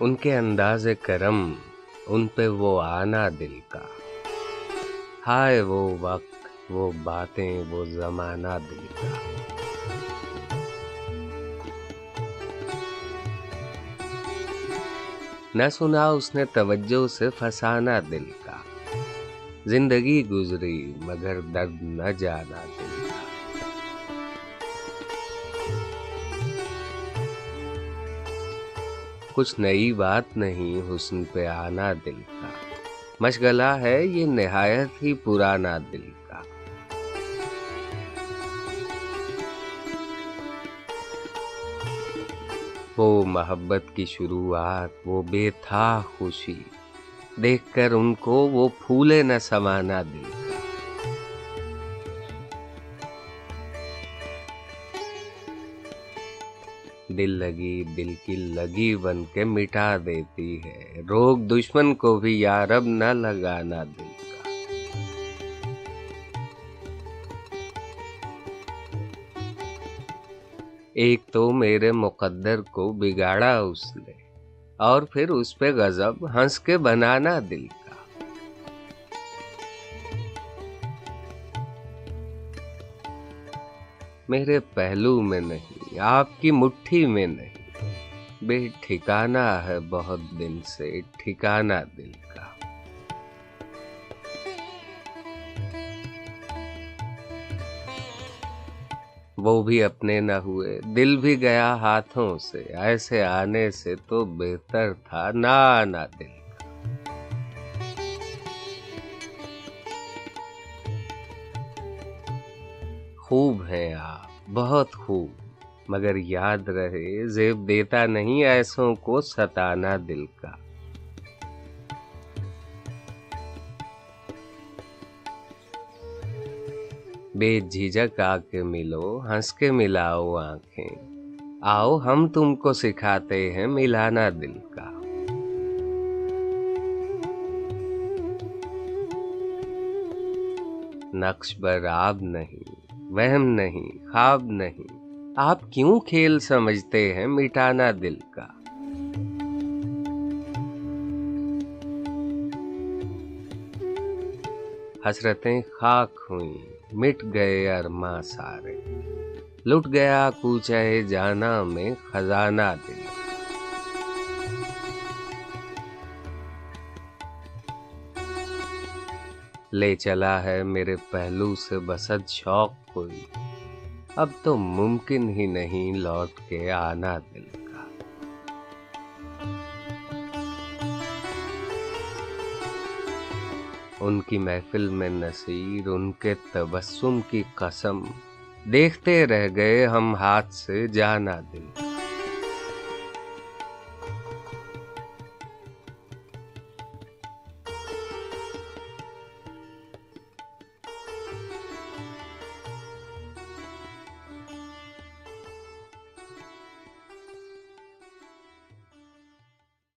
ان کے انداز کرم، ان پہ وہ آنا دل کا۔ ہائے وہ وقت، وہ باتیں، وہ زمانہ دل کا۔ نہ سنا اس نے توجہ سے فسانا دل کا۔ زندگی گزری مگر درد نہ جانا دل کچھ نئی بات نہیں، حسن پہ آنا دل کا۔ مشغلہ ہے یہ نہایت ہی پرانا دل کا۔ وہ محبت کی شروعات، وہ بے تھا خوشی۔ دیکھ کر ان کو وہ پھولے نہ سمانا دل۔ کا دل لگی، دل کی لگی بن کے مٹا دیتی ہے۔ روگ دشمن کو بھی یارب نہ لگانا دل کا۔ ایک تو میرے مقدر کو بگاڑا اس نے، اور پھر اس پہ غضب ہنس کے بنانا دل کا۔ میرے پہلو میں نہیں، آپ کی مٹھی میں نہیں۔ بے ٹھکانا ہے بہت دن سے ٹھکانا دل کا۔ وہ بھی اپنے نہ ہوئے، دل بھی گیا ہاتھوں سے، ایسے آنے سے تو بہتر تھا، نہ آنا دل۔ خوب ہیں آپ، بہت خوب۔ مگر یاد رہے، زیب دیتا نہیں ایسوں کو ستانا دل کا۔ بے جھجک آ کے ملو، ہنس کے ملاؤ آنکھیں۔ آؤ، ہم تم کو سکھاتے ہیں ملانا دل کا۔ نقش بر آب نہیں وہم نہیں، خواب نہیں۔ آپ کیوں کھیل سمجھتے ہیں مٹانا دل کا؟ حسرتیں خاک ہوئیں، مٹ گئے ارماں سارے۔ لٹ گیا کوچے جانا میں خزانہ دل۔ لے چلا ہے میرے پہلو سے بسد شوق کوئی۔ اب تو ممکن ہی نہیں لوٹ کے آنا دل ان کی محفل میں نصیر، ان کے تبسم کی قسم۔ دیکھتے رہ گئے ہم ہاتھ سے جانا دل۔